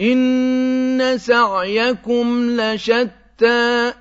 إِنَّ سَعْيَكُمْ لَشَتَّىٰ